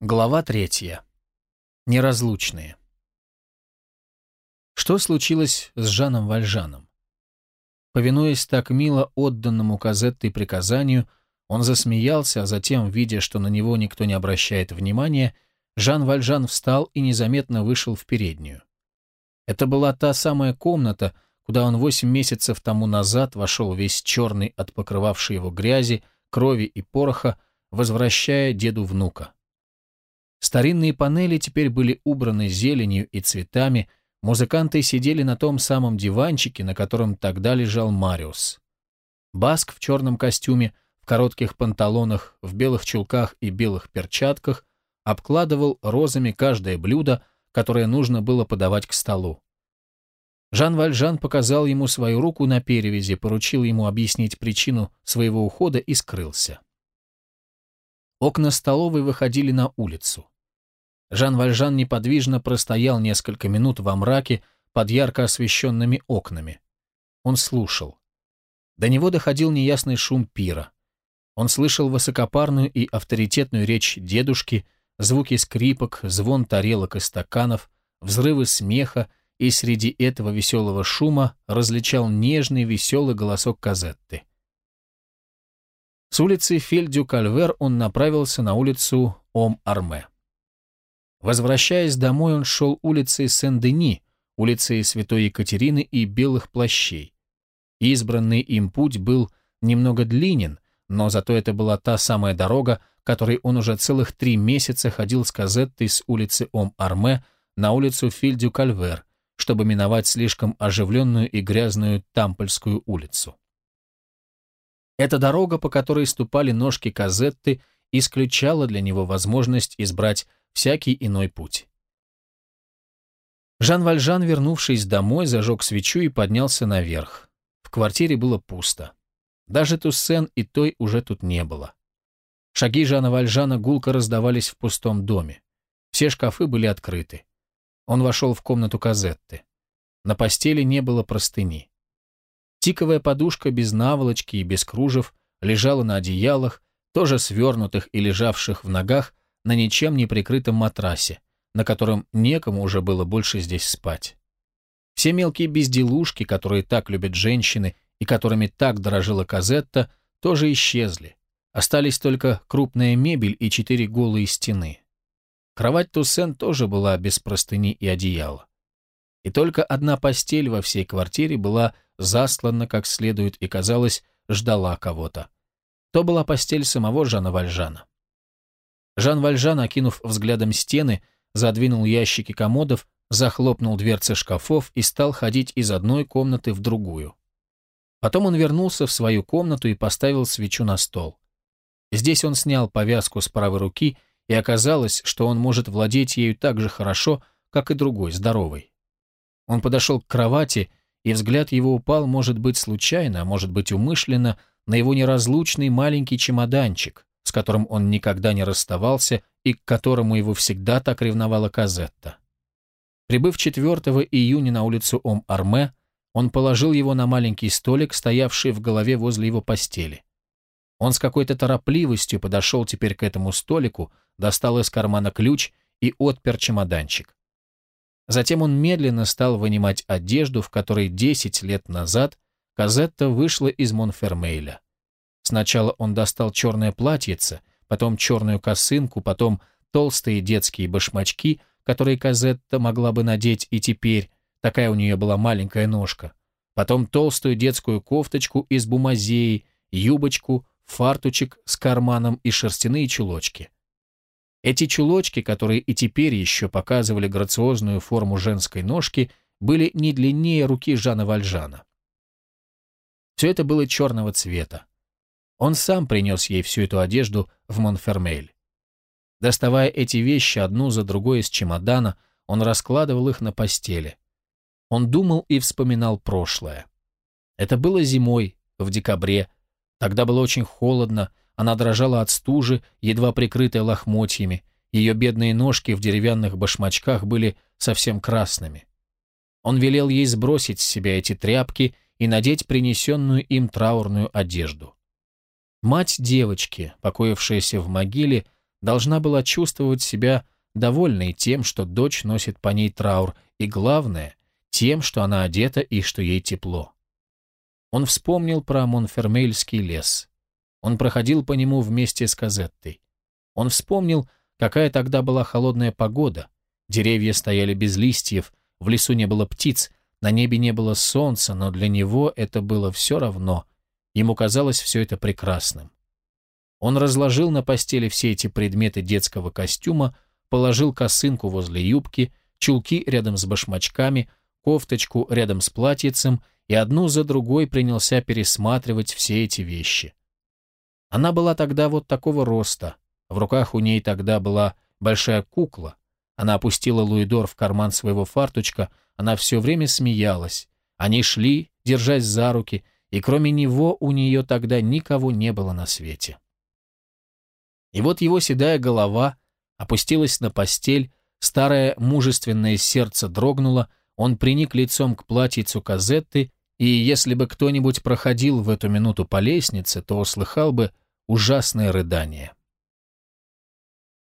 Глава третья. Неразлучные. Что случилось с Жаном Вальжаном? Повинуясь так мило отданному Казеттой приказанию, он засмеялся, а затем, видя, что на него никто не обращает внимания, Жан Вальжан встал и незаметно вышел в переднюю. Это была та самая комната, куда он восемь месяцев тому назад вошел весь черный от покрывавшей его грязи, крови и пороха, возвращая деду внука. Старинные панели теперь были убраны зеленью и цветами, музыканты сидели на том самом диванчике, на котором тогда лежал Мариус. Баск в черном костюме, в коротких панталонах, в белых чулках и белых перчатках обкладывал розами каждое блюдо, которое нужно было подавать к столу. Жан Вальжан показал ему свою руку на перевязи, поручил ему объяснить причину своего ухода и скрылся. Окна столовой выходили на улицу. Жан Вальжан неподвижно простоял несколько минут во мраке под ярко освещенными окнами. Он слушал. До него доходил неясный шум пира. Он слышал высокопарную и авторитетную речь дедушки, звуки скрипок, звон тарелок и стаканов, взрывы смеха, и среди этого веселого шума различал нежный веселый голосок Казетты. С улицы Фельдю-Кальвер он направился на улицу Ом-Арме. Возвращаясь домой, он шел улицей Сен-Дени, улицей Святой Екатерины и Белых Плащей. Избранный им путь был немного длинен, но зато это была та самая дорога, которой он уже целых три месяца ходил с Казеттой с улицы Ом-Арме на улицу Фильдю-Кальвер, чтобы миновать слишком оживленную и грязную Тампольскую улицу. Эта дорога, по которой ступали ножки Казетты, исключала для него возможность избрать всякий иной путь. Жан Вальжан, вернувшись домой, зажег свечу и поднялся наверх. В квартире было пусто. Даже Туссен и той уже тут не было. Шаги Жана Вальжана гулко раздавались в пустом доме. Все шкафы были открыты. Он вошел в комнату Казетты. На постели не было простыни. Тиковая подушка без наволочки и без кружев лежала на одеялах, тоже свернутых и лежавших в ногах, на ничем не прикрытом матрасе, на котором некому уже было больше здесь спать. Все мелкие безделушки, которые так любят женщины и которыми так дорожила Казетта, тоже исчезли. Остались только крупная мебель и четыре голые стены. Кровать Туссен тоже была без простыни и одеяла. И только одна постель во всей квартире была заслана как следует и, казалось, ждала кого-то. То была постель самого Жана Вальжана. Жан Вальжан, окинув взглядом стены, задвинул ящики комодов, захлопнул дверцы шкафов и стал ходить из одной комнаты в другую. Потом он вернулся в свою комнату и поставил свечу на стол. Здесь он снял повязку с правой руки, и оказалось, что он может владеть ею так же хорошо, как и другой, здоровый. Он подошел к кровати, и взгляд его упал, может быть, случайно, а может быть, умышленно, на его неразлучный маленький чемоданчик, с которым он никогда не расставался и к которому его всегда так ревновала Казетта. Прибыв 4 июня на улицу Ом-Арме, он положил его на маленький столик, стоявший в голове возле его постели. Он с какой-то торопливостью подошел теперь к этому столику, достал из кармана ключ и отпер чемоданчик. Затем он медленно стал вынимать одежду, в которой 10 лет назад Казетта вышла из Монфермейля. Сначала он достал черное платьице, потом черную косынку, потом толстые детские башмачки, которые Казетта могла бы надеть и теперь, такая у нее была маленькая ножка, потом толстую детскую кофточку из бумазеи, юбочку, фартучек с карманом и шерстяные чулочки. Эти чулочки, которые и теперь еще показывали грациозную форму женской ножки, были не длиннее руки Жана Вальжана. Все это было черного цвета. Он сам принес ей всю эту одежду в Монфермель. Доставая эти вещи одну за другой из чемодана, он раскладывал их на постели. Он думал и вспоминал прошлое. Это было зимой, в декабре. Тогда было очень холодно, она дрожала от стужи, едва прикрытая лохмотьями, ее бедные ножки в деревянных башмачках были совсем красными. Он велел ей сбросить с себя эти тряпки и надеть принесенную им траурную одежду. Мать девочки, покоившаяся в могиле, должна была чувствовать себя довольной тем, что дочь носит по ней траур, и главное, тем, что она одета и что ей тепло. Он вспомнил про Монфермейльский лес. Он проходил по нему вместе с Казеттой. Он вспомнил, какая тогда была холодная погода. Деревья стояли без листьев, в лесу не было птиц, на небе не было солнца, но для него это было все равно. Ему казалось все это прекрасным. Он разложил на постели все эти предметы детского костюма, положил косынку возле юбки, чулки рядом с башмачками, кофточку рядом с платьицем и одну за другой принялся пересматривать все эти вещи. Она была тогда вот такого роста, в руках у ней тогда была большая кукла, она опустила Луидор в карман своего фарточка, она все время смеялась. Они шли, держась за руки, и кроме него у нее тогда никого не было на свете. И вот его седая голова опустилась на постель, старое мужественное сердце дрогнуло, он приник лицом к платьицу Казетты, и если бы кто-нибудь проходил в эту минуту по лестнице, то услыхал бы ужасное рыдание.